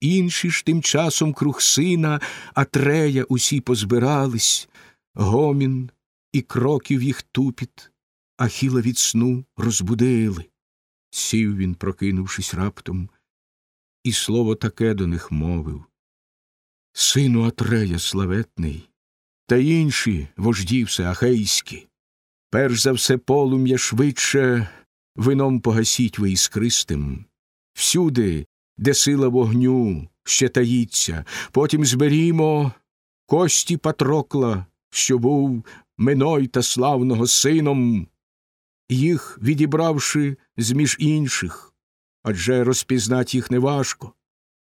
Інші ж тим часом круг сина Атрея усі позбирались, гомін і кроків їх тупіт, Ахіла від сну розбудили. Сів він, прокинувшись раптом, і слово таке до них мовив. Сину Атрея славетний, та інші вожді все ахейські. Перш за все полум'я швидше вином погасіть ви іскристим. Всюди, де сила вогню ще таїться, потім зберімо кості Патрокла, що був Миной та славного сином, їх відібравши з між інших, адже розпізнать їх неважко.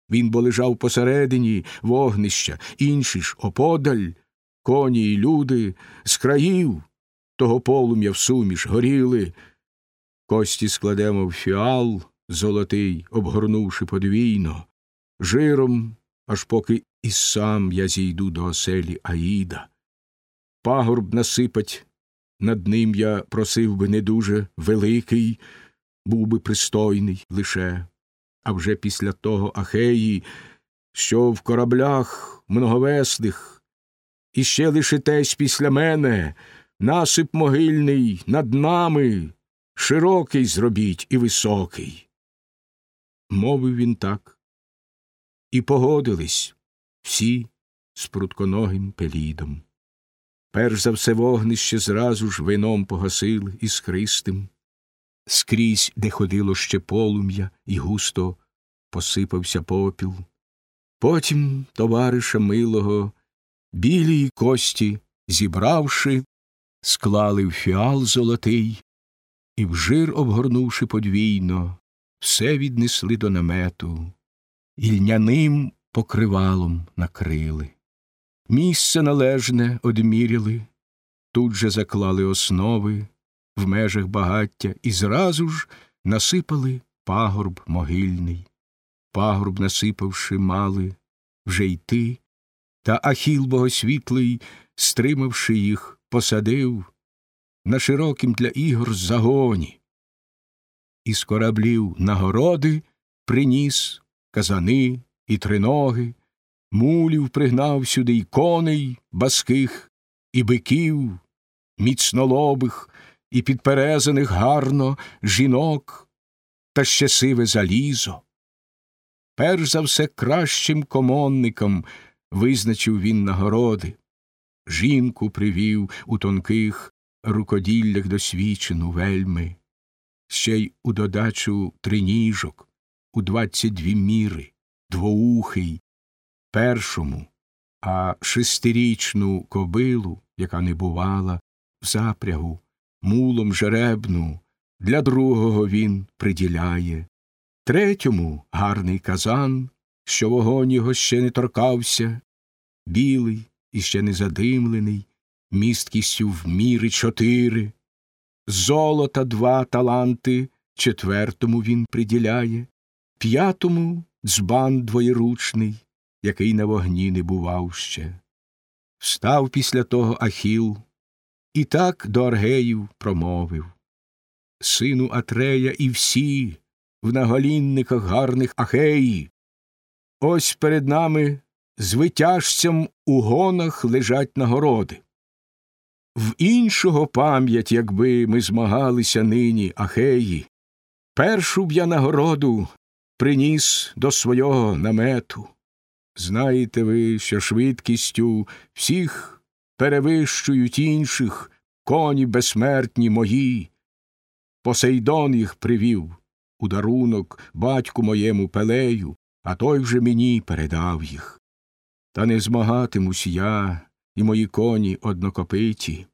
Він бо лежав посередині вогнища, інші ж оподаль, коні й люди з країв того полум'я в суміш горіли. Кості складемо в фіал золотий, обгорнувши подвійно, жиром, аж поки і сам я зійду до оселі Аїда. Пагорб насипать, над ним я просив би не дуже великий, був би пристойний лише, а вже після того Ахеї, що в кораблях многовесних, і ще лишитесь після мене, насип могильний над нами, широкий зробіть і високий. Мовив він так. І погодились всі з прутконогим пелідом. Перш за все вогнище зразу ж вином погасили іскристим, скрізь, де ходило ще полум'я, і густо посипався попіл. Потім товариша милого, білі кості, зібравши, склали в фіал золотий, і в жир обгорнувши подвійно, все віднесли до намету, і льняним покривалом накрили. Місце належне одміряли, тут же заклали основи в межах багаття і зразу ж насипали пагорб могильний. Пагорб, насипавши, мали вже йти, та Ахіл богосвітлий, стримавши їх, посадив на широкім для ігор загоні. Із кораблів нагороди приніс казани і триноги, мулів пригнав сюди й коней баских, і биків, міцнолобих, і підперезаних гарно жінок, та ще сиве залізо. Перш за все кращим комонникам визначив він нагороди, жінку привів у тонких рукоділлях досвідчену вельми, ще й у додачу триніжок, у двадцять дві міри, двоухий, першому, а шестирічну кобилу, яка не бувала, в запрягу, мулом жеребну, для другого він приділяє, третьому гарний казан, що вогонь його ще не торкався, білий і ще не задимлений, місткістю в міри чотири, золота два таланти, четвертому він приділяє, п'ятому дзбан двоєручний, який на вогні не бував ще. Встав після того Ахіл і так до Аргеїв промовив Сину Атрея і всі в наголінниках гарних Ахеї. Ось перед нами звитяжцям у гонах лежать нагороди. В іншого пам'ять, якби ми змагалися нині, Ахеї, першу б я нагороду приніс до свого намету. Знаєте ви, що швидкістю всіх перевищують інших коні безсмертні мої. Посейдон їх привів у дарунок батьку моєму пелею, а той вже мені передав їх. Та не змагатимусь я і мої коні однокопиті.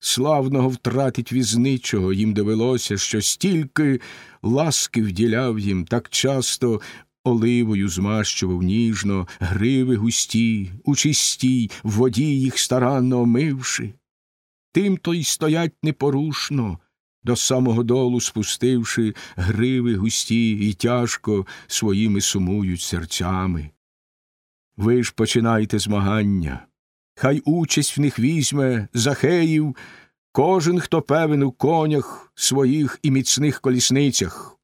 Славного втратить візничого їм довелося, що стільки ласки вділяв їм, так часто оливою змащував ніжно, гриви густі, у чистій, в воді їх старанно омивши. Тим то й стоять непорушно, до самого долу спустивши гриви густі і тяжко своїми сумують серцями. Ви ж починайте змагання. Хай участь в них візьме Захеїв, кожен, хто певен у конях своїх і міцних колісницях.